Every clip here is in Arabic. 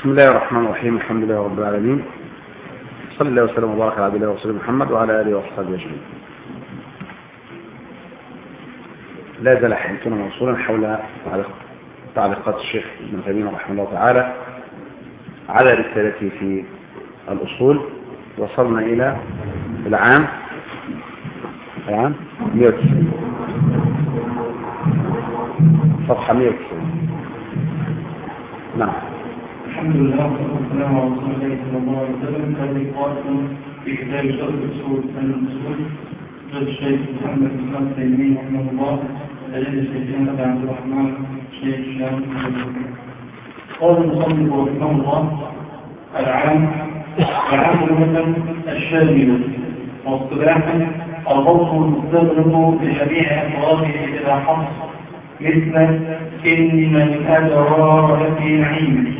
بسم الله الرحمن الرحيم الحمد لله رب العالمين. صلى الله وسلم وبارك على عبد الله ورسوله محمد وعلى آله واصحابه أجمعين. لا زال حديثنا موصولا حول تعليقات الشيخ ابن تيمية رحمه الله تعالى على رسالته في الأصول. وصلنا إلى العام العام 190 صفحة 190 نعم. الحمد لله والسلام على رسول الله صلى الله عليه وسلم. هذه قائمة في كتاب شرح الاصول من الاصول قال الشيخ محمد بن خالد رحمه الله لدى الشيخ احمد عبد الرحمن شيخ الشام قال المصنف رحمه الله العام العام لغة الشامل واصطلاحا الوصف المستغرق لجميع افراده إلى حصر مثل إن من أدرى في نعيم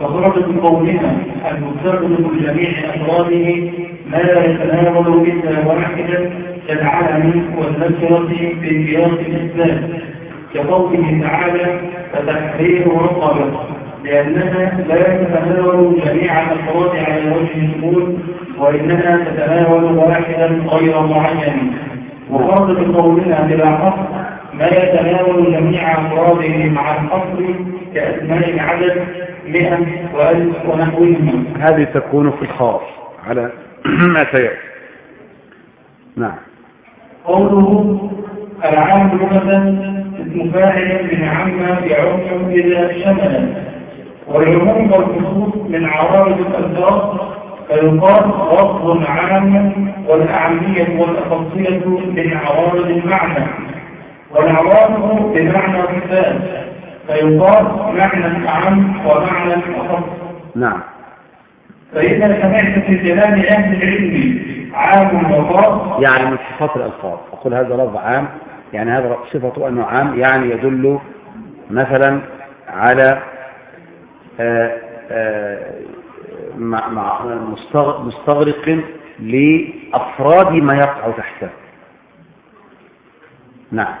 من قولنا المستغرق لجميع أفراده ما لا يتناول إلا واحدا كالعلم والنكرة في سياق الإسلام. كقوله تعالى فتحرير رقبة. لأنها لا تتناول جميع الأفراد على وجه الشمول وإنها تتناول واحدا غير معين. من قولنا بلا حصر ما يتناول جميع أفراده مع الحصر كأسماء العدد مئة وألف ونحوهما هذه تكون في الخاص على ما سيأتي. نعم. قوله العام لغة اسم فاعل من عم يعم إذا شمل والعموم والخصوص من عوارض الألفاظ فيقال وصف عام والأعمية والأخصية من عوارض المعنى. والعوارض بمعنى صفات فيقال معنى أعم ومعنى أخص نعم. فإذا سمعت في كلام أهل العلم عام وخاص يعني من صفات الألفاظ. أقول هذا لفظ عام. يعني هذا صفته أنه عام. يعني يدل مثلا على آآ آآ مع مع مستغرق لأفراد ما يقع تحته. نعم.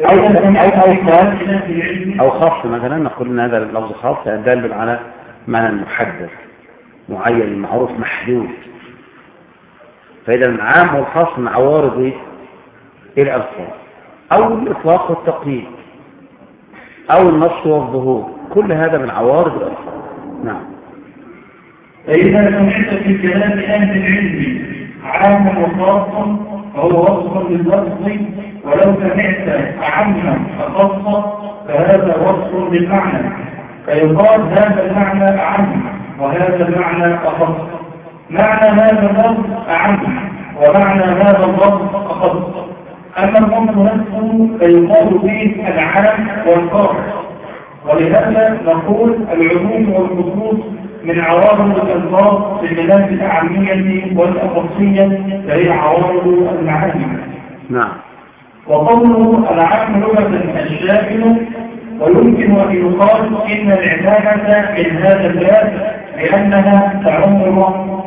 أو أو أو خاص. أو خاص مثلا نقول أن هذا اللفظ خاص دال على معنى محدد معين معروف محدود. فإذا العام والخاص من عوارض الألفاظ؟ أو الإطلاق والتقييد. أو النص والظهور. كل هذا من عوارض الألفاظ. نعم. فإذا سمعت في كلام أهل العلم عام وخاص فهو وصف لللفظ ولو سمعت عما أخص فهذا وصف للمعنى فيقال هذا المعنى أعم وهذا المعنى أخص معنى هذا اللفظ أعم ومعنى هذا اللفظ أخص أما اللفظ نفسه فيقال به العام والخاص ولهذا نقول العموم والخصوص من عوارض الألفاظ بخلاف الأعمية والأخصية فهي عوارض المعاني. نعم. وقوله العام لغة الشامل ويمكن أن يقال إن العبادة من هذا الباب لأنها تعم الرحمة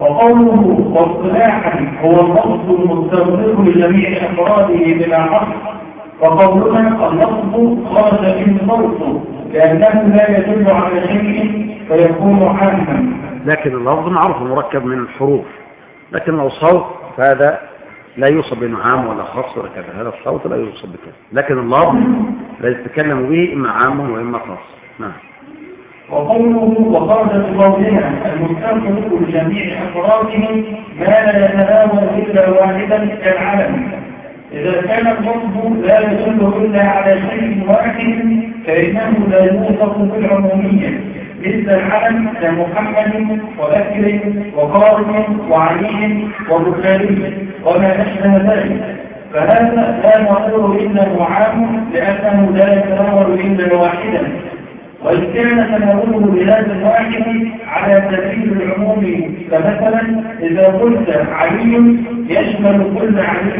وقوله واصطلاحا هو اللفظ المستغرق لجميع أفراده بلا حصر وقولنا اللفظ خرج من صوته لأنه لا يدل على شيء فيكون عاما. لكن اللفظ معروف مركب من الحروف لكن لو صوت فهذا لا يوصف بأنه عام ولا خاص ولا كذا. هذا الصوت لا يوصف بكذا. لكن اللفظ لا يتكلم به إما عام وإما خاص. نعم. وقوله وخرج بقولنا المستغرق لجميع أفرادهم ما لا يتناول إلا واحدا كالعلم إذا كان اللفظ لا يدل إلا على شيء واحد فإنه لا يوصف بالعمومية. مثل العلم كمحمد وبكر وقارن وعلي وبخاري وما أشبه ذلك. فهذا لا نقول إنه عام لأنه لا يتناول إلا واحدا. وإن كان تناوله بهذا الواحد على سبيل العموم. فمثلا إذا قلت علي يشمل كل علي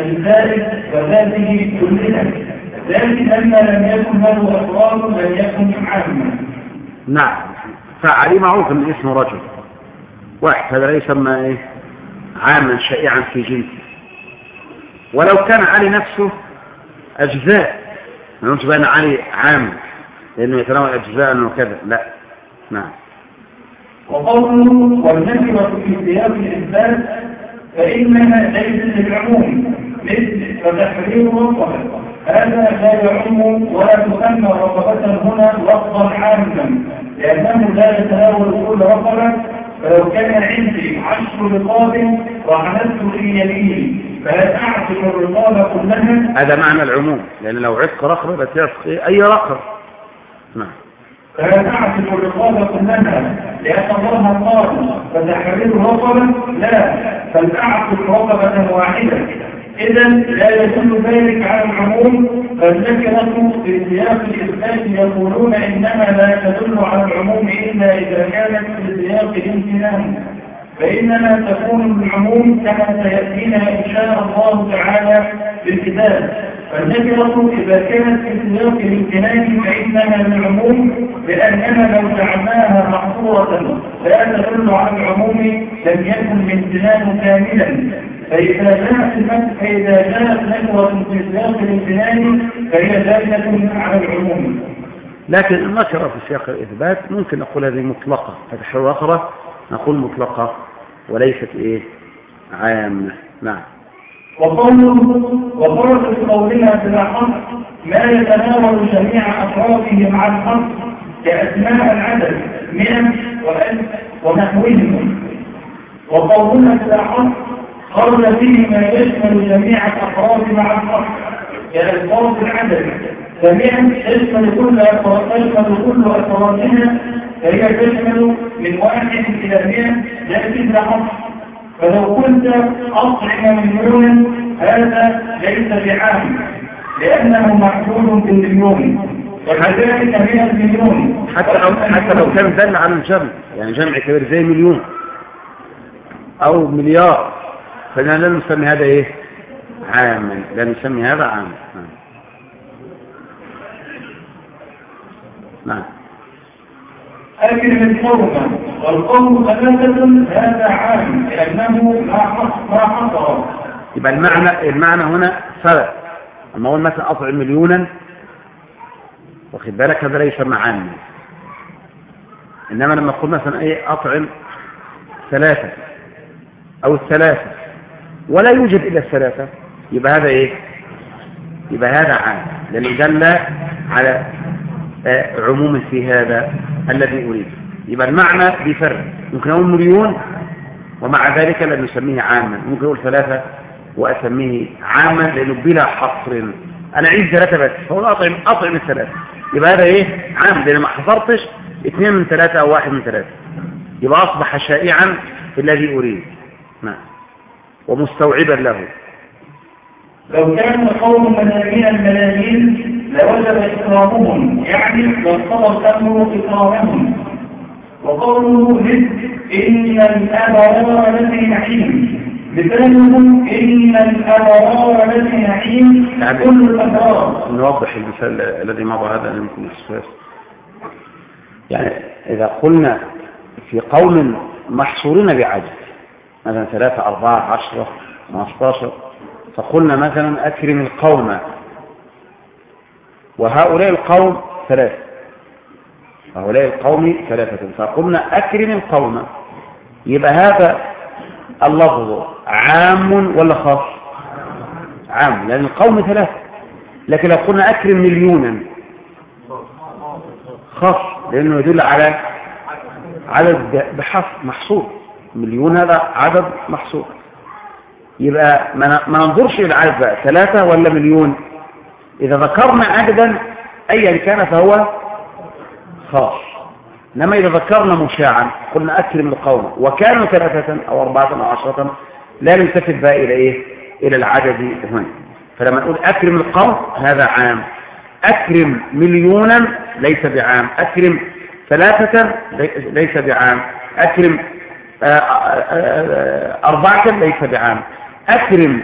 الزائد وذاته كلها لكن أما لم يكن له أفراد لم يكن عاما. نعم. فعلي معروف من اسم رجل. واحد. هذا لا يسمى إيه؟ عاما شائعا في جنسه. ولو كان علي نفسه أجزاء. ما نقولش بأن علي عام. لأنه يتناول أجزاء وكذا لا. نعم. وقوله والنكرة في سياق الإثبات فإنها ليست للعموم مثل فتحرير رقبة هذا لا يعم ولا تسمى رقبة هنا لفظا عاما لأنه لا يتناول كل رقبة فلو كان عندي عشر رقاب وعملت في يميني فهل أعتق الرقاب كلها. هذا معنى العموم لأن لو عتق رقبة إيه؟ أي رقبة. نعم. فلا تعتق الرقابة كلها لأن الله قال فتحرير رقبة؟ لا فلتعتق رقبة واحدة. إذا لا يدل ذلك على العموم فالنكرة في سياق الإثبات يقولون إنما لا تدل على العموم إلا إذا كانت في سياق الامتنان. فإنما تكون العموم كما سيأتينا إن شاء الله تعالى في الكتاب. فالنكرة إذا كانت في سياق الامتنان فإنها للعموم لأننا لو جعلناها محصورة لا تدل على العموم لم يكن الامتنان كاملا. فإذا جاءت فإذا جاءت نكرة في سياق الامتنان فهي دالة على العموم. لكن النكرة في سياق الإثبات. ممكن نقول هذه مطلقة. فتح الأخرى نقول مطلقة وليست إيه؟ عامة. نعم. وقولة وفرق قولنا بلا حصر ما يتناول جميع أفراده مع الحصر كأسماء العدد مئة وألف ونحوهم. وقولنا بلا حصر خرج فيه ما يشمل جميع الأفراد مع الحصر كألفاظ العدد. فمئة تشمل كل أفراد كل أفرادها فهي تشمل من واحد إلى مئة لا حصر فلو كنت أطعم مليونا هذا ليس بعام لأنه محدود بالمليون. وكذلك 100 مليون. حتى لو حتى لو كان دل على الجمع يعني جمع كبير زي مليون. أو مليار. فإننا لا نسمي هذا إيه؟ عاما. لا نسمي هذا عاما. نعم. نعم. أكل القوم والقوم ثلاثة هذا عام لأنه ما حصر. يبقى المعنى المعنى هنا فرق أما أقول مثلا اطعم مليونا واخد بالك؟ هذا لا يسمى عاما إنما لما أقول مثلا إيه؟ اطعم ثلاثة أو الثلاثة ولا يوجد إلا الثلاثة. يبقى هذا إيه؟ يبقى هذا عام. لأنه دل على آه، عموم في هذا الذي أريد. يبقى المعنى بفرق. ممكن أقول مليون ومع ذلك لا نسميه عاما. ممكن أقول ثلاثة وأسميه عاما لأنه بلا حصر. أنا عايز ثلاثة بس فأقول أطعم أطعم الثلاثة. يبقى هذا إيه؟ عام. لأن ما حصرتش اثنين من ثلاثة أو واحد من ثلاثة. يبقى أصبح شائعا في الذي أريد. نعم. ومستوعبا له. لو كان قوم ملايين الملايين لوجب إكرامهم يعني لاقتضى الأمر إكرامهم وقوله مثل إن الأبرار لفي نعيم. مثاله إن الأبرار لفي نعيم. يعني كل الأبرار. نوضح المثال الذي مضى هذا يمكن الاسفاس يعني إذا قلنا في قوم محصورين بعدد مثلا ثلاثة أربعة عشرة خمستاشر. فقلنا مثلا أكرم القوم. وهؤلاء القوم ثلاثة. هؤلاء القوم ثلاثة. فقلنا أكرم القوم. يبقى هذا اللفظ عام ولا خاص؟ عام لأن القوم ثلاثة. لكن لو قلنا أكرم مليونا خاص لأنه يدل على عدد بحث محصور مليون هذا عدد محصور يبقى ما ننظرش إلى العدد بقى ثلاثة ولا مليون؟ إذا ذكرنا عددا أيا كان فهو خاص. إنما إذا ذكرنا مشاعا قلنا أكرم القوم وكانوا ثلاثة أو أربعة أو عشرة لا نلتفت بقى إلى إيه؟ إلى العدد هنا. فلما نقول أكرم القوم هذا عام. أكرم مليونا ليس بعام. أكرم ثلاثة ليس بعام. أكرم أربعة ليس بعام. أكرم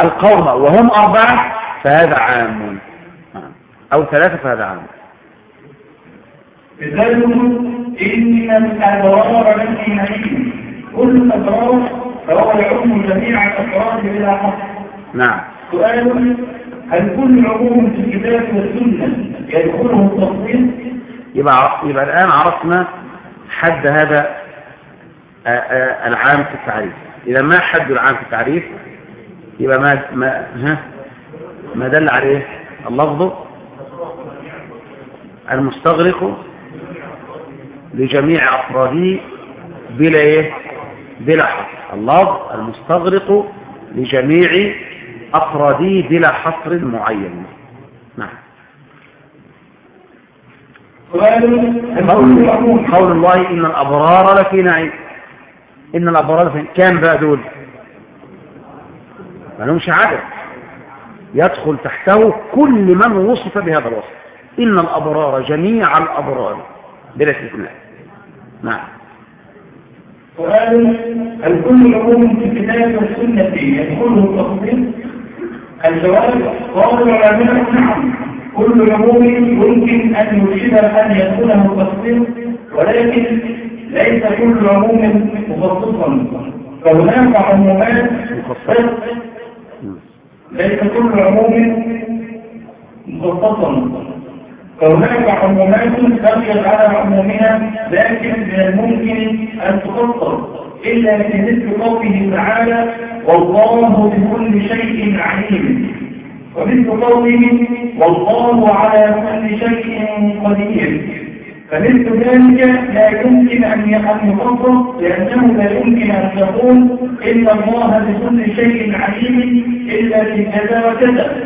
القوم وهم أربعة فهذا عام. أو ثلاثة فهذا عام. مثاله إن الأبرار لفي نعيم. كل الأبرار فهو يعم جميع الأفراد بلا حصر نعم. سؤال هل كل عموم في الكتاب والسنة يدخله التفصيل؟ يبقى يبقى الآن عرفنا حد هذا آه، آه، العام في التعريف. إذا ما حد العام في التعريف يبقى ما ما ها ما دل عليه اللفظ المستغرق لجميع أفراده بلا إيه؟ بلا حصر. اللفظ المستغرق لجميع أفراده بلا حصر معين. نعم. قول, قول الله إن الأبرار لفي نعيم. إن الأبرار لفي كام بقى دول؟ ما لهمش عدد. يدخل تحته كل من وصف بهذا الوصف. إن الأبرار جميع الأبرار. بلا استثناء نعم. سؤال هل كل عموم في الكتاب والسنة يدخله التفصيل؟ الجواب قال العلماء نعم. كل عموم يمكن أن يرشد أن يدخله التفصيل ولكن ليس كل عموم مخصصا. فهناك عمومات ليس كل عموم مخصصا. فهناك عمومات تغير على عمومها لكن من الممكن أن تفصل إلا في مثل قوله تعالى والله بكل شيء عليم. ومثل قوله والله على كل شيء قدير. فمثل ذلك لا يمكن أن يخصص لأنه لا يمكن أن تقول إن الله بكل شيء عليم إلا في كذا وكذا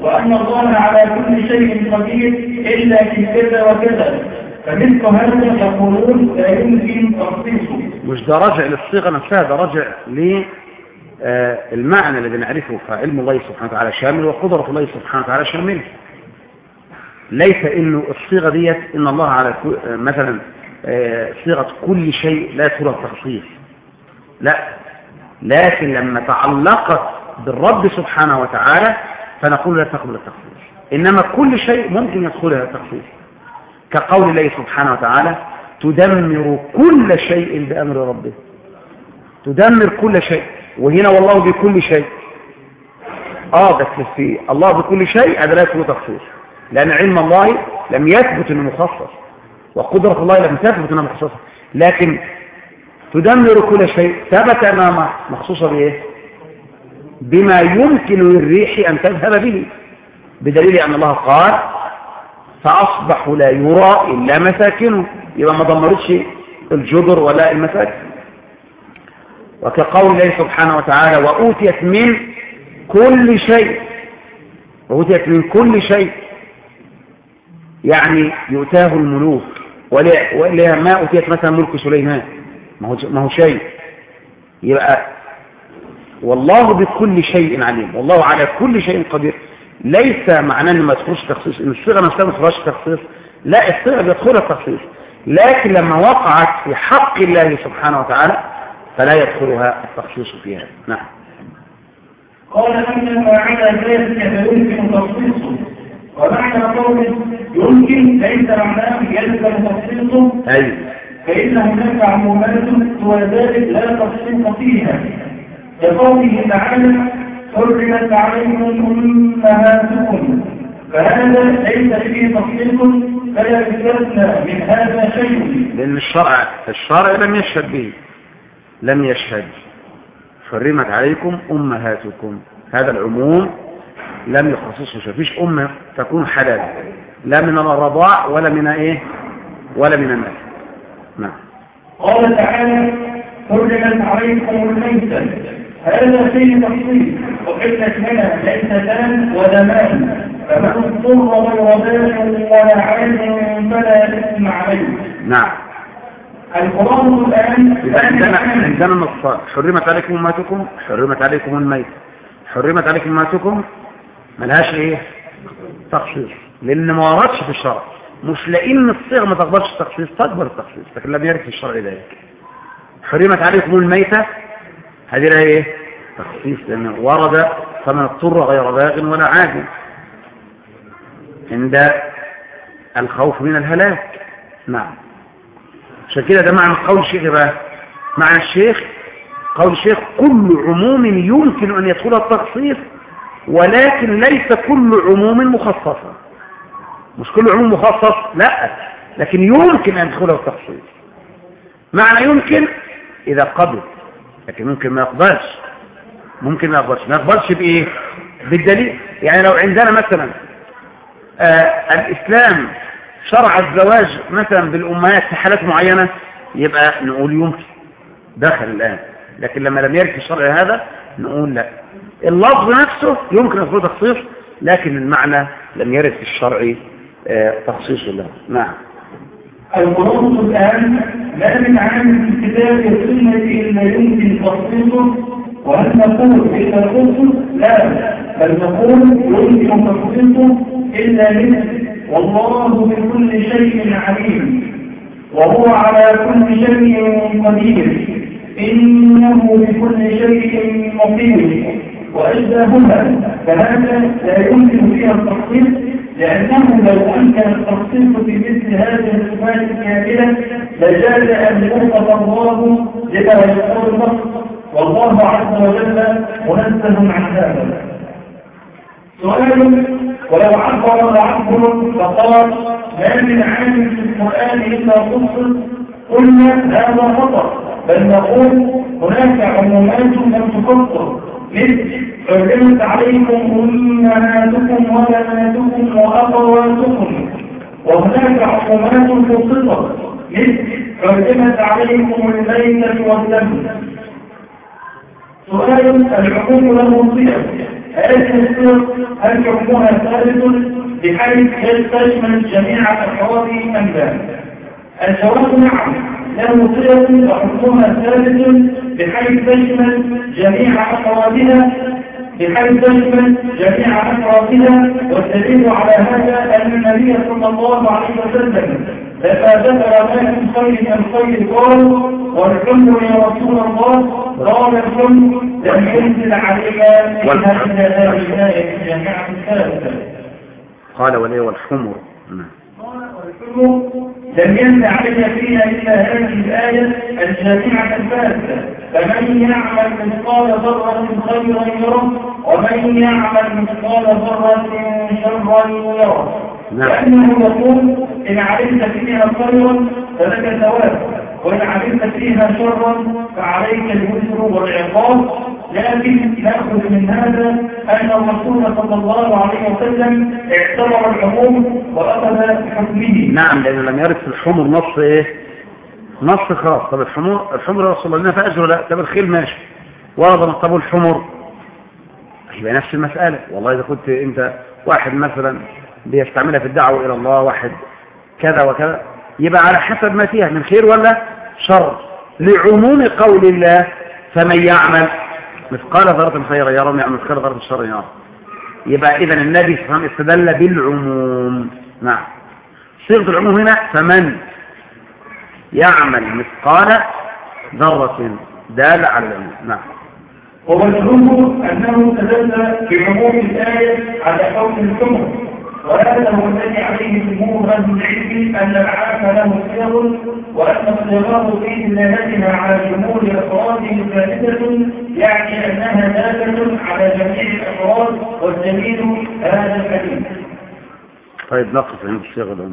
وأن الله على كل شيء قدير إلا في كذا وكذا. فمثل هذا يقولون لا يمكن تخصيصه. مش ده راجع للصيغة نفسها ده راجع للمعنى الذي نعرفه فعلم الله سبحانه وتعالى شامل وقدرة الله سبحانه وتعالى شامل ليس إنه الصيغة ديت إن الله على مثلا صيغة كل شيء لا ترى التخصيص لا. لكن لما تعلقت بالرب سبحانه وتعالى فنقول لا تقبل التخصيص. إنما كل شيء ممكن يدخلها التخصيص. كقول الله سبحانه وتعالى تدمر كل شيء بأمر ربه. تدمر كل شيء. وهنا والله بكل شيء. آه بس في الله بكل شيء هذا لا يكون تخصيص. لأن علم الله لم يثبت إنه مخصص وقدرة الله لم تثبت إنها مخصصة. لكن تدمر كل شيء. ثبت أنها مخصوصة بإيه؟ بما يمكن للريح أن تذهب به. بدليل أن الله قال فأصبحوا لا يرى إلا مساكنه. يبقى ما دمرتش الجدر ولا المساكن. وكقول الله سبحانه وتعالى وأوتيت من كل شيء. وأوتيت من كل شيء. يعني يؤتاه الملوك. ولا ما أوتيت مثلا ملك سليمان. ما هو شيء. يبقى والله بكل شيء عليم. والله على كل شيء قدير. ليس معناه إنه ما يدخلش تخصيص. ان الصيغة نفسها ما تدخلش تخصيص. لا الصيغة بيدخلها تخصيص. لكن لما وقعت في حق الله سبحانه وتعالى فلا يدخلها التخصيص فيها. نعم. قال أما على ذلك فيمكن تخصيصه ومعنى قول يمكن ليس معناه يلزم تخصيصه أيوه فإن هناك عمومات سوى ذلك لا تخصيص فيها. كقوله تعالى حرمت عليكم أمهاتكم. فهذا ليس فيه تخصيص فلا يستثنى من هذا شيء. لأن الشرع الشرع لم يشهد به. لم يشهد. حرمت عليكم أمهاتكم. هذا العموم لم يخصصه فيش أمة تكون حلال. لا من الرضاع ولا من إيه؟ ولا من الناس. نعم. قال تعالى حرمت عليكم الميتة. هذا فيه تفصيل. وقلت لنا ليستان ودمان فمن اضطر غير بال ولا عين فلا إثم عليه. نعم. القرآن الآن عندنا عندنا نصان حرمت عليكم أمهاتكم؟ حرمت عليكم الميت. حرمت عليكم أمهاتكم؟ ملهاش إيه؟ تخصيص لأن ما وردش في الشرع. مش لأن الصيغة ما تقبلش التخصيص تقبل التخصيص لكن لم يرد في الشرع ذلك. حرمت عليكم الميتة. هذه لها إيه؟ تخصيص لأن ورد فمن اضطر غير باغ ولا عاد. عند الخوف من الهلاك. نعم. عشان كده ده معنى قول الشيخ بقى. معنى الشيخ قول الشيخ كل عموم يمكن أن يدخل التخصيص ولكن ليس كل عموم مخصصا مش كل عموم مخصص؟ لا. لكن يمكن أن يدخله التخصيص معنى يمكن إذا قبل لكن ممكن ما يقبلش. ممكن ما يقبلش. ما يقبلش بإيه؟ بالدليل. يعني لو عندنا مثلا آه الإسلام شرع الزواج مثلا بالأمهات في حالات معينة يبقى نقول يمكن. دخل الآن. لكن لما لم يرد الشرع هذا نقول لا. اللفظ نفسه يمكن أن يكون تخصيص لكن المعنى لم يرد في الشرع آه تخصيص له. نعم. القرآن الآن لا من عام الكتاب والسنة إلا يمكن تخصيصه وهل نقول إلا خصص لا بل نقول يمكن تخصيصه إلا منه. والله بكل شيء عليم وهو على كل شيء قدير. إنه بكل شيء مقيم. وأجزاهما فهذا لا يمكن فيها التخصيص لأنه لو أمكن التخصيص في مثل هذه الصفات الكاملة لجاز أن يوصف الله لما يقول النص والله عز وجل منزه عن هذا سؤال ولو عبر العبر فقال ما من عام في القرآن إلا خصص قلنا هذا خطأ. بل نقول هناك عمومات لم تفصل مثل حرمت عليكم أمهاتكم وبناتكم وأخواتكم وهناك عقوبات فصلت مثل حرمت عليكم الميتة والدم. سؤال الحكم له صيغ هذه هل حكمها ثابت بحيث يشمل جميع أفراده أم لا؟ الجواب نعم. له صيغ وحكمها ثابت بحيث تشمل جميع أفرادها بحيث تشمل جميع أفرادها والدليل على هذا أن النبي صلى الله عليه وسلم لما ذكر ما من خير الخير قال والحمد يا رسول الله قال الحمد لم ينزل علينا إلا إلى الآية جميعا ثابتة قال وليه والحمر. نعم. لم ينزل علينا فيها إلا هذه الآية الجامعة الفاسدة. فمن يعمل مثقال ذرة خيرا يره ومن يعمل مثقال ذرة شرا يره. لأنه يقول إن علمت فيها خيرا فلك ثواب وإن علمت فيها شرا فعليك الوزر والعقاب. لكن نأخذ من هذا أن الرسول صلى الله عليه وسلم اعتبر العموم وأخذ بحكمه. نعم لأنه لم يرد في الحمر نص إيه؟ نص خاص. طب الحمر الحمر رسول الله فأجر لا. طب الخيل ماشي. ورد طب الحمر. يبقى نفس المسألة. والله إذا كنت أنت واحد مثلا بيستعملها في الدعوة إلى الله واحد كذا وكذا يبقى على حسب ما فيها من خير ولا شر. لعموم قول الله فمن يعمل مثقال ذرة خيرا يرى مثقال ذرة شر يرى يبقى إذا النبي صلى الله عليه وسلم استدل بالعموم. نعم. صيغة العموم هنا فمن يعمل مثقال ذرة دال على العموم. نعم. ومشهور أنه تدل بعموم الآية على حكم الحمر. هو الذي عليه جمهور أهل العلم ان العام له صيغ وان الصيغات فيه دلالتها على جمهور افراده ثابته يعني أنها داله على جميع الأفراد والدليل هذا الحديث. طيب نقف عند الصيغه